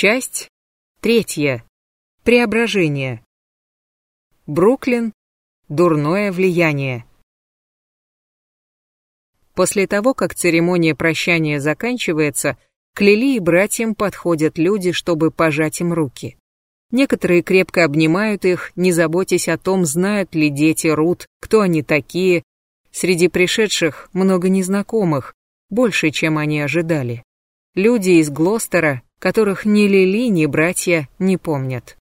Часть третья. Преображение. Бруклин. Дурное влияние. После того, как церемония прощания заканчивается, к Лили и братьям подходят люди, чтобы пожать им руки. Некоторые крепко обнимают их, не заботясь о том, знают ли дети Рут, кто они такие. Среди пришедших много незнакомых, больше, чем они ожидали. Люди из Глостера, которых ни Лили, ни братья не помнят.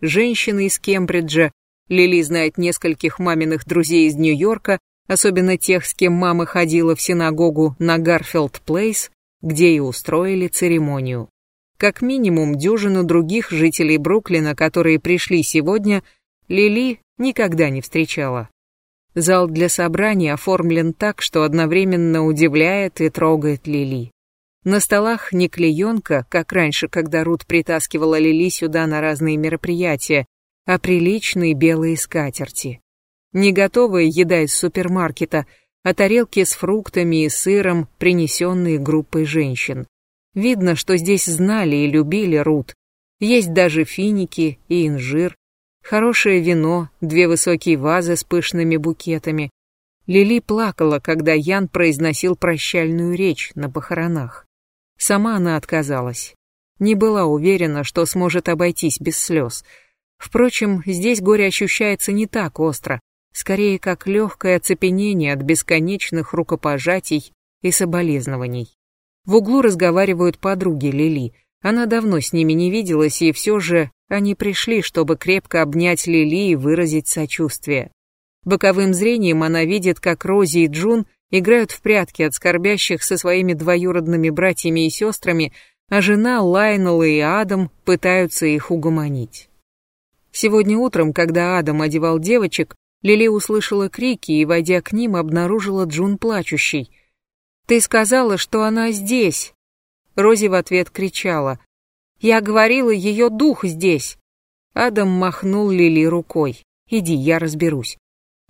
Женщины из Кембриджа, Лили знает нескольких маминых друзей из Нью-Йорка, особенно тех, с кем мама ходила в синагогу на Гарфилд Плейс, где и устроили церемонию. Как минимум дюжину других жителей Бруклина, которые пришли сегодня, Лили никогда не встречала. Зал для собраний оформлен так, что одновременно удивляет и трогает Лили. На столах не клеенка, как раньше, когда Рут притаскивала Лили сюда на разные мероприятия, а приличные белые скатерти. Не готовая еда из супермаркета, а тарелки с фруктами и сыром, принесенные группой женщин. Видно, что здесь знали и любили Рут. Есть даже финики и инжир, хорошее вино, две высокие вазы с пышными букетами. Лили плакала, когда Ян произносил прощальную речь на похоронах. Сама она отказалась. Не была уверена, что сможет обойтись без слез. Впрочем, здесь горе ощущается не так остро, скорее как легкое оцепенение от бесконечных рукопожатий и соболезнований. В углу разговаривают подруги Лили. Она давно с ними не виделась, и все же они пришли, чтобы крепко обнять Лили и выразить сочувствие. Боковым зрением она видит, как Рози и Джун играют в прятки от скорбящих со своими двоюродными братьями и сестрами, а жена Лайнелла и Адам пытаются их угомонить. Сегодня утром, когда Адам одевал девочек, Лили услышала крики и, войдя к ним, обнаружила Джун плачущей. «Ты сказала, что она здесь!» Рози в ответ кричала. «Я говорила, ее дух здесь!» Адам махнул Лили рукой. «Иди, я разберусь».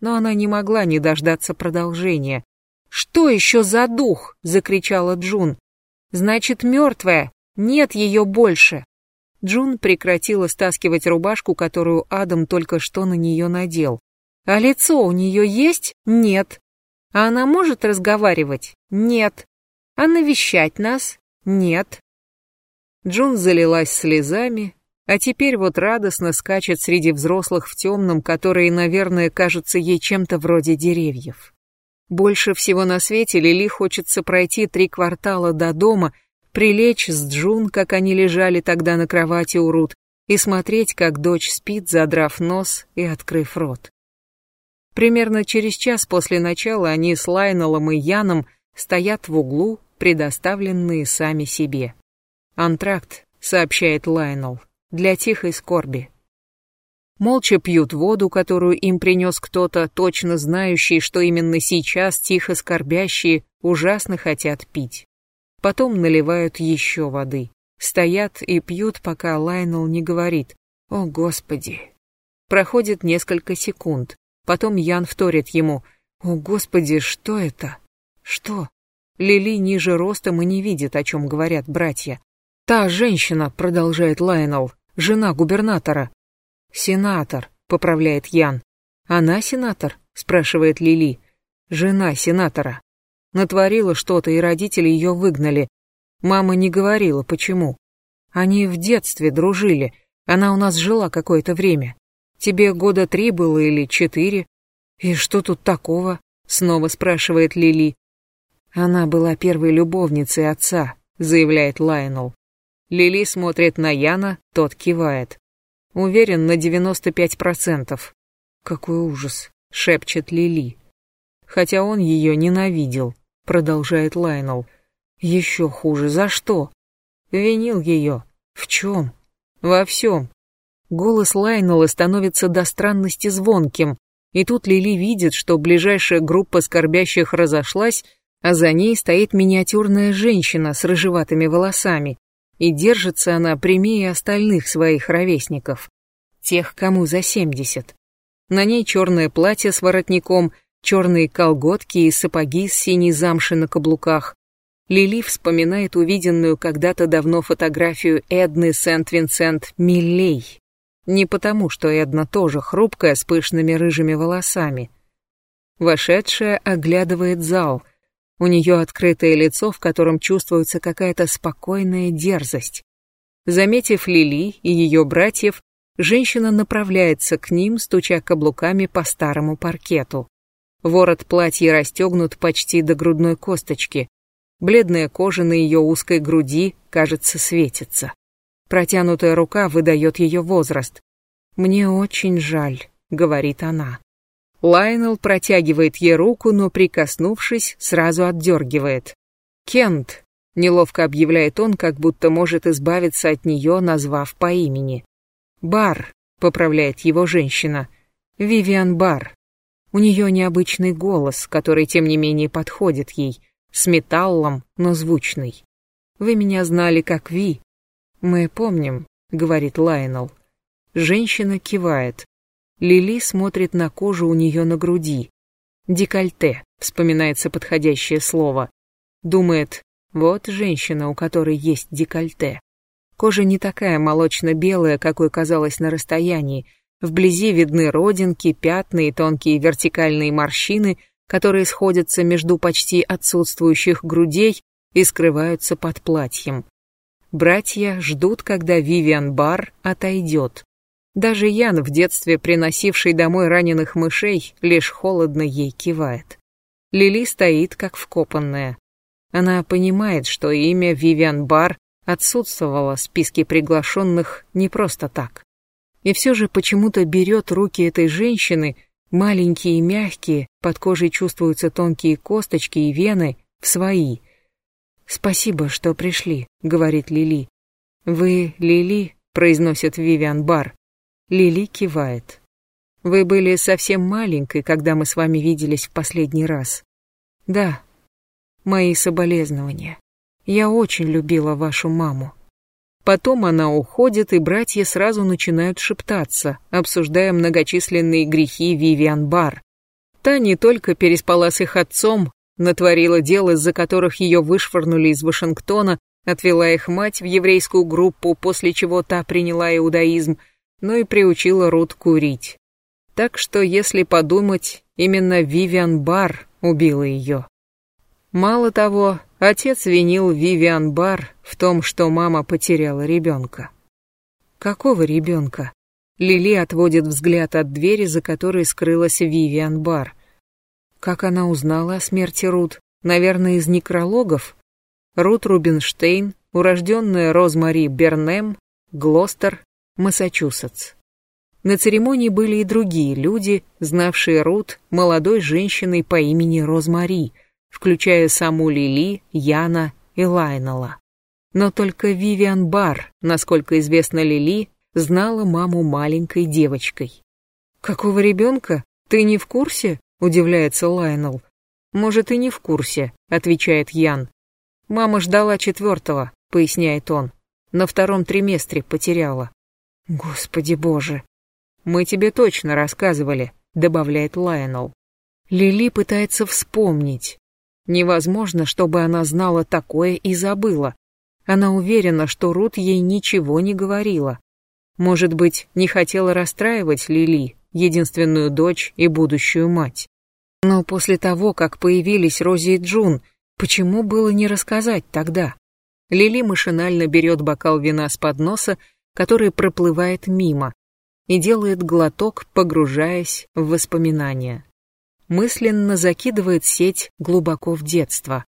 Но она не могла не дождаться продолжения. «Что еще за дух?» — закричала Джун. «Значит, мертвая. Нет ее больше». Джун прекратила стаскивать рубашку, которую Адам только что на нее надел. «А лицо у нее есть? Нет. А она может разговаривать? Нет. А навещать нас? Нет. Джун залилась слезами, а теперь вот радостно скачет среди взрослых в темном, которые, наверное, кажутся ей чем-то вроде деревьев. Больше всего на свете Лили хочется пройти три квартала до дома, прилечь с Джун, как они лежали тогда на кровати у Рут, и смотреть, как дочь спит, задрав нос и открыв рот. Примерно через час после начала они с Лайнелом и Яном стоят в углу, предоставленные сами себе. «Антракт», — сообщает Лайнел, — «для тихой скорби». Молча пьют воду, которую им принес кто-то, точно знающий, что именно сейчас тихо скорбящие ужасно хотят пить. Потом наливают еще воды. Стоят и пьют, пока Лайнел не говорит «О, Господи!». Проходит несколько секунд. Потом Ян вторит ему. «О, Господи, что это?» «Что?» Лили ниже ростом и не видит, о чем говорят братья. «Та женщина», — продолжает Лайнел, — «жена губернатора». «Сенатор», — поправляет Ян. «Она сенатор?» — спрашивает Лили. «Жена сенатора». Натворила что-то, и родители ее выгнали. Мама не говорила, почему. Они в детстве дружили. Она у нас жила какое-то время. Тебе года три было или четыре? И что тут такого? Снова спрашивает Лили. Она была первой любовницей отца, заявляет Лайнел. Лили смотрит на Яна, тот кивает. Уверен на 95%. Какой ужас, шепчет Лили. Хотя он ее ненавидел, продолжает Лайнел. Еще хуже, за что? Винил ее. В чем? Во всем. Голос Лайнела становится до странности звонким, и тут Лили видит, что ближайшая группа скорбящих разошлась, а за ней стоит миниатюрная женщина с рыжеватыми волосами, и держится она прямее остальных своих ровесников, тех, кому за семьдесят. На ней черное платье с воротником, черные колготки и сапоги с синей замши на каблуках. Лили вспоминает увиденную когда-то давно фотографию Эдны Сент-Винсент Миллей. Не потому, что Эдна тоже хрупкая с пышными рыжими волосами. Вошедшая оглядывает зал. У нее открытое лицо, в котором чувствуется какая-то спокойная дерзость. Заметив Лили и ее братьев, женщина направляется к ним, стуча каблуками по старому паркету. Ворот платья расстегнут почти до грудной косточки. Бледная кожа на ее узкой груди, кажется, светится. Протянутая рука выдает ее возраст. «Мне очень жаль», — говорит она. Лайнел протягивает ей руку, но, прикоснувшись, сразу отдергивает. «Кент», — неловко объявляет он, как будто может избавиться от нее, назвав по имени. «Бар», — поправляет его женщина. «Вивиан Бар». У нее необычный голос, который, тем не менее, подходит ей — с металлом, но звучный. Вы меня знали как Ви. Мы помним, говорит Лайнел. Женщина кивает. Лили смотрит на кожу у нее на груди. Декольте, вспоминается подходящее слово. Думает, вот женщина, у которой есть декольте. Кожа не такая молочно-белая, какой казалось на расстоянии. Вблизи видны родинки, пятна и тонкие вертикальные морщины, которые сходятся между почти отсутствующих грудей и скрываются под платьем. Братья ждут, когда Вивиан Бар отойдет. Даже Ян, в детстве приносивший домой раненых мышей, лишь холодно ей кивает. Лили стоит, как вкопанная. Она понимает, что имя Вивиан Бар отсутствовало в списке приглашенных не просто так. И все же почему-то берет руки этой женщины Маленькие и мягкие, под кожей чувствуются тонкие косточки и вены, в свои. «Спасибо, что пришли», — говорит Лили. «Вы Лили?» — произносит Вивиан Бар. Лили кивает. «Вы были совсем маленькой, когда мы с вами виделись в последний раз». «Да. Мои соболезнования. Я очень любила вашу маму». Потом она уходит, и братья сразу начинают шептаться, обсуждая многочисленные грехи Вивиан Бар. Та не только переспала с их отцом, натворила дел, из-за которых ее вышвырнули из Вашингтона, отвела их мать в еврейскую группу, после чего та приняла иудаизм, но и приучила Рут курить. Так что, если подумать, именно Вивиан Бар убила ее. Мало того, Отец винил Вивиан Бар в том, что мама потеряла ребенка. Какого ребенка? Лили отводит взгляд от двери, за которой скрылась Вивиан Бар. Как она узнала о смерти Рут? Наверное, из некрологов? Рут Рубинштейн, урожденная Розмари Бернем, Глостер, Массачусетс. На церемонии были и другие люди, знавшие Рут, молодой женщиной по имени Розмари – включая саму Лили, Яна и Лайнела. Но только Вивиан Бар, насколько известно Лили, знала маму маленькой девочкой. «Какого ребенка? Ты не в курсе?» – удивляется Лайнел. «Может, и не в курсе», – отвечает Ян. «Мама ждала четвертого», – поясняет он. «На втором триместре потеряла». «Господи боже!» «Мы тебе точно рассказывали», — добавляет Лайонел. Лили пытается вспомнить, Невозможно, чтобы она знала такое и забыла. Она уверена, что Рут ей ничего не говорила. Может быть, не хотела расстраивать Лили, единственную дочь и будущую мать. Но после того, как появились Рози и Джун, почему было не рассказать тогда? Лили машинально берет бокал вина с подноса, который проплывает мимо, и делает глоток, погружаясь в воспоминания мысленно закидывает сеть глубоко в детство.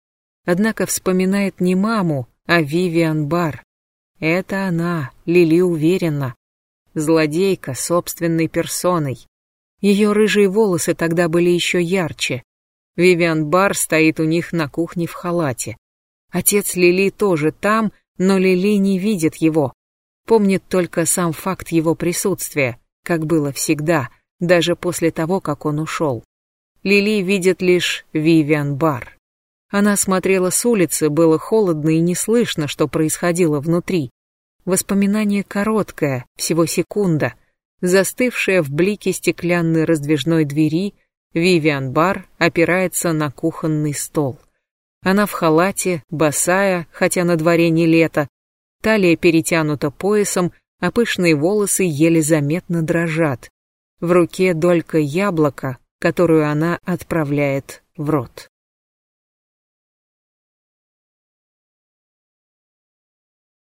Однако вспоминает не маму, а Вивиан Бар. Это она, Лили уверена. Злодейка собственной персоной. Ее рыжие волосы тогда были еще ярче. Вивиан Бар стоит у них на кухне в халате. Отец Лили тоже там, но Лили не видит его. Помнит только сам факт его присутствия, как было всегда, даже после того, как он ушел. Лили видит лишь Вивиан Бар. Она смотрела с улицы, было холодно и не слышно, что происходило внутри. Воспоминание короткое, всего секунда. Застывшая в блике стеклянной раздвижной двери, Вивиан Бар опирается на кухонный стол. Она в халате, босая, хотя на дворе не лето. Талия перетянута поясом, а пышные волосы еле заметно дрожат. В руке долька яблока, которую она отправляет в рот.